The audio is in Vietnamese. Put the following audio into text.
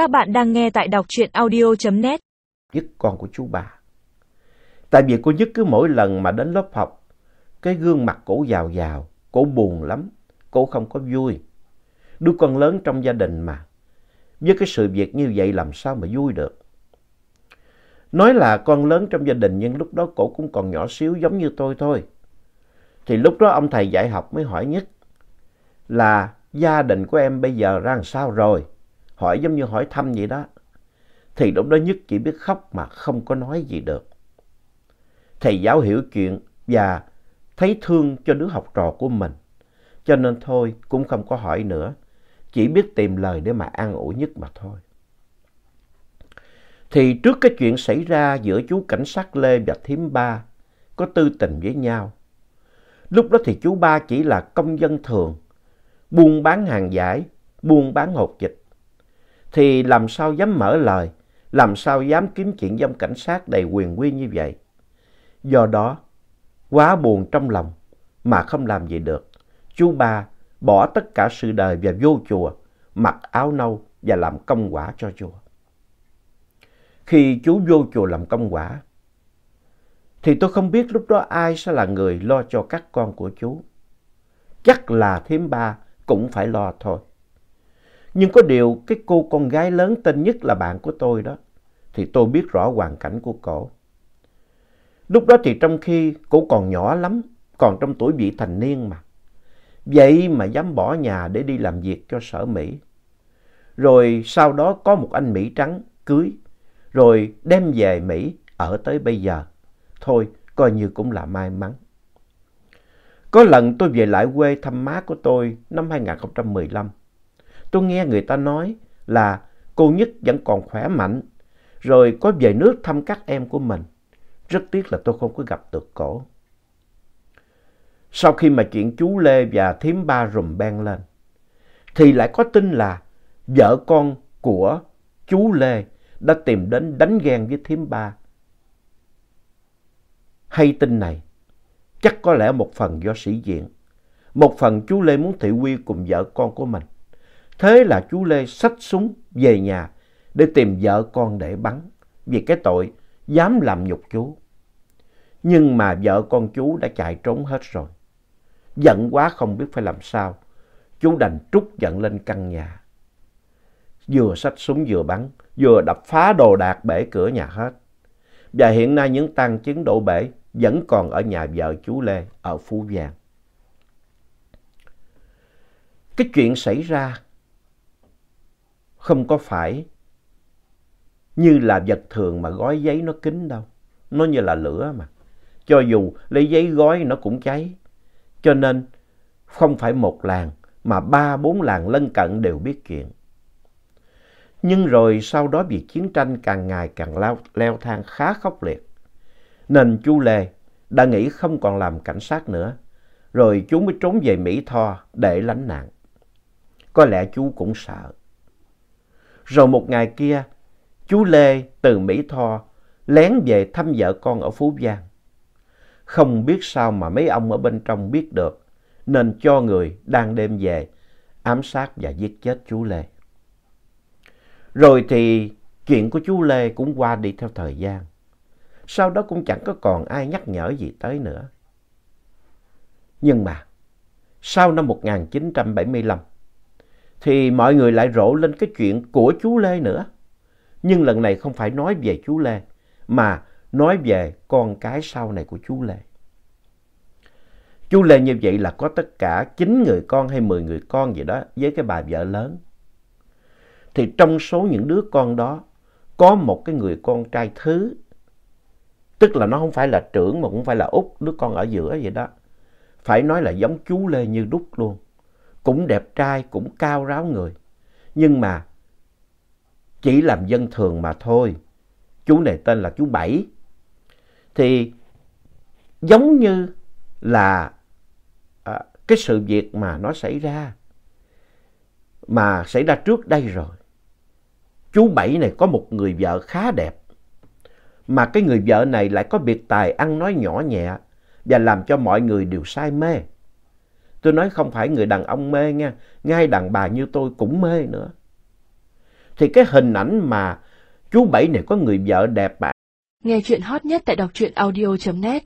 Các bạn đang nghe tại đọc truyện audio.net. Nhất con của chú bà. Tại vì cô Nhất cứ mỗi lần mà đến lớp học, cái gương mặt cổ giàu giàu, cổ buồn lắm, cổ không có vui. Đứa con lớn trong gia đình mà, với cái sự việc như vậy làm sao mà vui được. Nói là con lớn trong gia đình nhưng lúc đó cổ cũng còn nhỏ xíu giống như tôi thôi. Thì lúc đó ông thầy dạy học mới hỏi Nhất là gia đình của em bây giờ ra làm sao rồi? Hỏi giống như hỏi thăm vậy đó. Thì lúc đó Nhất chỉ biết khóc mà không có nói gì được. Thầy giáo hiểu chuyện và thấy thương cho đứa học trò của mình. Cho nên thôi cũng không có hỏi nữa. Chỉ biết tìm lời để mà an ủi Nhất mà thôi. Thì trước cái chuyện xảy ra giữa chú cảnh sát Lê và thím ba có tư tình với nhau. Lúc đó thì chú ba chỉ là công dân thường, buôn bán hàng giải, buôn bán hột dịch. Thì làm sao dám mở lời, làm sao dám kiếm chuyện với ông cảnh sát đầy quyền quy như vậy. Do đó, quá buồn trong lòng mà không làm gì được. Chú ba bỏ tất cả sự đời và vô chùa, mặc áo nâu và làm công quả cho chùa. Khi chú vô chùa làm công quả, thì tôi không biết lúc đó ai sẽ là người lo cho các con của chú. Chắc là thím ba cũng phải lo thôi. Nhưng có điều cái cô con gái lớn tên nhất là bạn của tôi đó, thì tôi biết rõ hoàn cảnh của cổ. Lúc đó thì trong khi cổ còn nhỏ lắm, còn trong tuổi vị thành niên mà. Vậy mà dám bỏ nhà để đi làm việc cho sở Mỹ. Rồi sau đó có một anh Mỹ trắng cưới, rồi đem về Mỹ ở tới bây giờ. Thôi, coi như cũng là may mắn. Có lần tôi về lại quê thăm má của tôi năm 2015. Tôi nghe người ta nói là cô Nhất vẫn còn khỏe mạnh, rồi có về nước thăm các em của mình. Rất tiếc là tôi không có gặp được cổ. Sau khi mà chuyện chú Lê và thím ba rùm beng lên, thì lại có tin là vợ con của chú Lê đã tìm đến đánh ghen với thím ba. Hay tin này, chắc có lẽ một phần do sĩ diện, một phần chú Lê muốn thị uy cùng vợ con của mình. Thế là chú Lê xách súng về nhà để tìm vợ con để bắn vì cái tội dám làm nhục chú. Nhưng mà vợ con chú đã chạy trốn hết rồi. Giận quá không biết phải làm sao. Chú đành trút giận lên căn nhà. Vừa xách súng vừa bắn, vừa đập phá đồ đạc bể cửa nhà hết. Và hiện nay những tăng chứng đổ bể vẫn còn ở nhà vợ chú Lê ở Phú Giang. Cái chuyện xảy ra không có phải như là vật thường mà gói giấy nó kín đâu. Nó như là lửa mà. Cho dù lấy giấy gói nó cũng cháy. Cho nên không phải một làng mà ba bốn làng lân cận đều biết chuyện. Nhưng rồi sau đó việc chiến tranh càng ngày càng leo, leo thang khá khốc liệt. Nên chú Lê đã nghĩ không còn làm cảnh sát nữa. Rồi chú mới trốn về Mỹ Tho để lánh nạn. Có lẽ chú cũng sợ. Rồi một ngày kia, chú Lê từ Mỹ Tho lén về thăm vợ con ở Phú Giang. Không biết sao mà mấy ông ở bên trong biết được, nên cho người đang đêm về ám sát và giết chết chú Lê. Rồi thì chuyện của chú Lê cũng qua đi theo thời gian. Sau đó cũng chẳng có còn ai nhắc nhở gì tới nữa. Nhưng mà, sau năm 1975, thì mọi người lại rộ lên cái chuyện của chú Lê nữa. Nhưng lần này không phải nói về chú Lê, mà nói về con cái sau này của chú Lê. Chú Lê như vậy là có tất cả 9 người con hay 10 người con gì đó với cái bà vợ lớn. Thì trong số những đứa con đó, có một cái người con trai thứ. Tức là nó không phải là trưởng mà cũng phải là út, đứa con ở giữa vậy đó. Phải nói là giống chú Lê như đúc luôn. Cũng đẹp trai, cũng cao ráo người. Nhưng mà chỉ làm dân thường mà thôi. Chú này tên là chú Bảy. Thì giống như là à, cái sự việc mà nó xảy ra. Mà xảy ra trước đây rồi. Chú Bảy này có một người vợ khá đẹp. Mà cái người vợ này lại có biệt tài ăn nói nhỏ nhẹ và làm cho mọi người đều say mê. Tôi nói không phải người đàn ông mê nha, ngay đàn bà như tôi cũng mê nữa. thì cái hình ảnh mà chú Bảy này có người vợ đẹp bạn. Nghe chuyện hot nhất tại đọc truyện audio.net